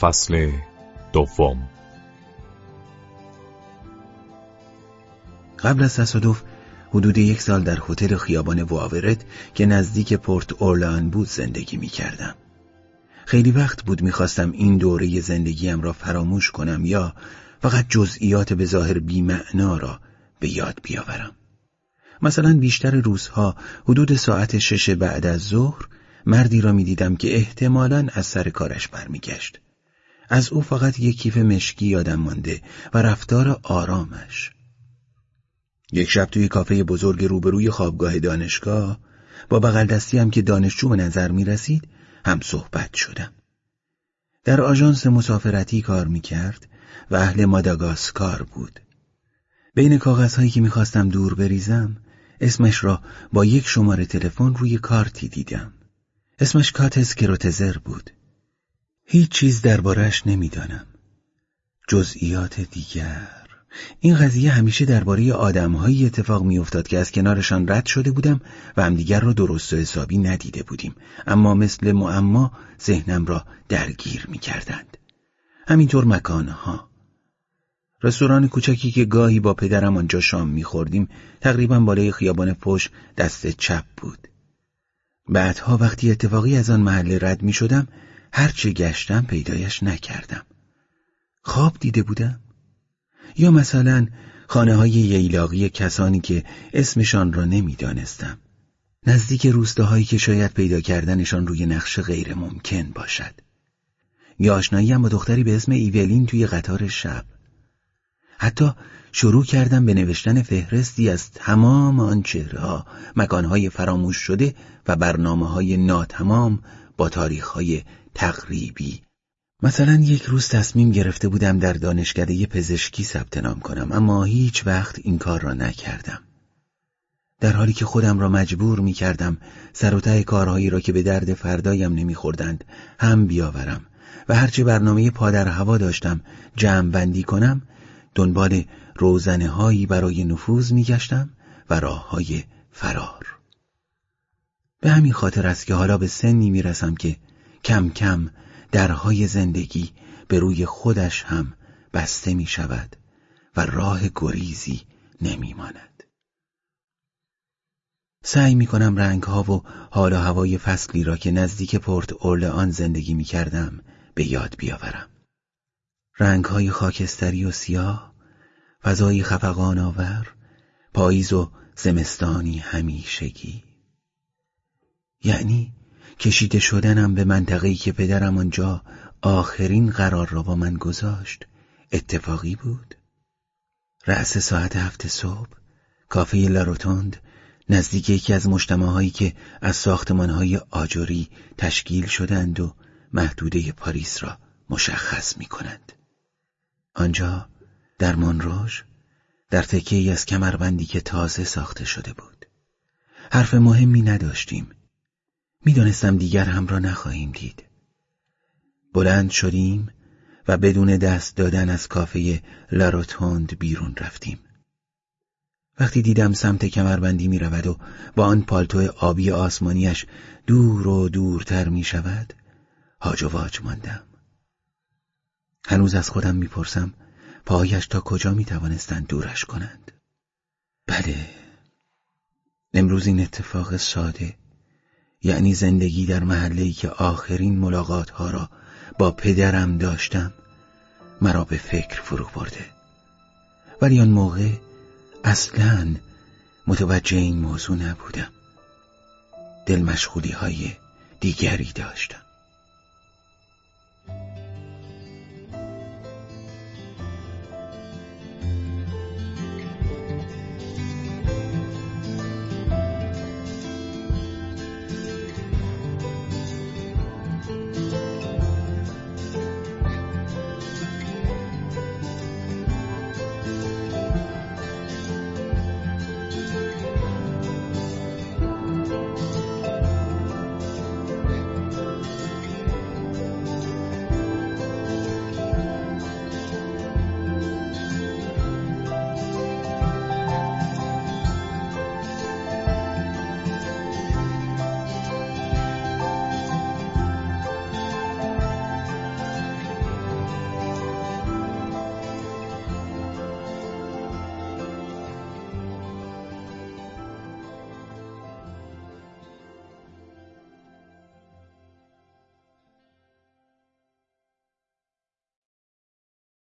فصل دوم قبل از تصادف حدود یک سال در هتل خیابان واورت که نزدیک پورت اورلان بود زندگی می کردم. خیلی وقت بود می‌خواستم این دوره زندگیم را فراموش کنم یا فقط جزئیات به ظاهر بیمعنا را به یاد بیاورم. مثلا بیشتر روزها حدود ساعت شش بعد از ظهر مردی را می‌دیدم که احتمالا از سر کارش برمیگشت. از او فقط یک کیف مشکی یادم مانده و رفتار آرامش. یک شب توی کافه بزرگ روبروی خوابگاه دانشگاه با بغل دستی هم که دانشجو به نظر می رسید هم صحبت شدم. در آژانس مسافرتی کار می کرد و اهل ماداگاسکار بود. بین کاغذهایی که می‌خواستم دور بریزم اسمش را با یک شماره تلفن روی کارتی دیدم. اسمش کاتس کروتزر بود. هیچ چیز دربارش نمی‌دانم. جزئیات دیگر. این قضیه همیشه درباره آدمهایی اتفاق میافتاد که از کنارشان رد شده بودم و همدیگر را درست و حسابی ندیده بودیم. اما مثل معما ذهنم را درگیر می‌کردند. همینطور مکانها. رستوران کوچکی که گاهی با پدرم آنجا شام میخوردیم تقریبا بالای خیابان پشت دست چپ بود. بعدها وقتی اتفاقی از آن محله رد می شدم هرچه گشتم پیدایش نکردم. خواب دیده بودم. یا مثلا خانه های ییلاقی کسانی که اسمشان را نمی‌دانستم. نزدیک روستاهایی که شاید پیدا کردنشان روی نقش غیر ممکن باشد. یا آشنایی با دختری به اسم ایولین توی قطار شب. حتی شروع کردم به نوشتن فهرستی از تمام آن چهره مکانهای فراموش شده و برنامه های ناتمام با تاریخ های تقریبی. مثلا یک روز تصمیم گرفته بودم در دانشکده پزشکی ثبت نام کنم اما هیچ وقت این کار را نکردم. در حالی که خودم را مجبور می کردم سر و کارهایی را که به درد فردایم نمیخوردند هم بیاورم و هرچه برنامه پادر هوا داشتم جمع بندی کنم دنبال روزنه هایی برای نفوذ میگشتم و راه های فرار. به همین خاطر است که حالا به سنی می‌رسم که کم کم درهای زندگی به روی خودش هم بسته می شود و راه گریزی نمی ماند. سعی می کنم رنگ ها و حال و هوای فصلی را که نزدیک پورت اورلان زندگی می کردم به یاد بیاورم. رنگ های خاکستری و سیاه، فضای خفقان آور، پاییز و زمستانی همیشگی. یعنی کشیده شدنم به منطقه‌ای که پدرم آنجا آخرین قرار را با من گذاشت اتفاقی بود. رأس ساعت هفت صبح کافه لاروتوند نزدیک یکی از مجتمعهایی که از ساختمانهای آجوری تشکیل شدند و محدوده پاریس را مشخص می کنند. آنجا در مونروژ در تکه ای از کمربندی که تازه ساخته شده بود. حرف مهمی نداشتیم. می‌دانستم دیگر هم را نخواهیم دید. بلند شدیم و بدون دست دادن از کافه لاروتوند بیرون رفتیم. وقتی دیدم سمت کمربندی می رود و با آن پالتو آبی آسمانیش دور و دورتر می شود هاج و ماندم. هنوز از خودم می‌پرسم پایش تا کجا می توانستند دورش کنند؟ بله امروز این اتفاق ساده یعنی زندگی در محله‌ای که آخرین ملاقات ها را با پدرم داشتم مرا به فکر فرو برده. ولی آن موقع اصلا متوجه این موضوع نبودم. دل مشغولی های دیگری داشتم.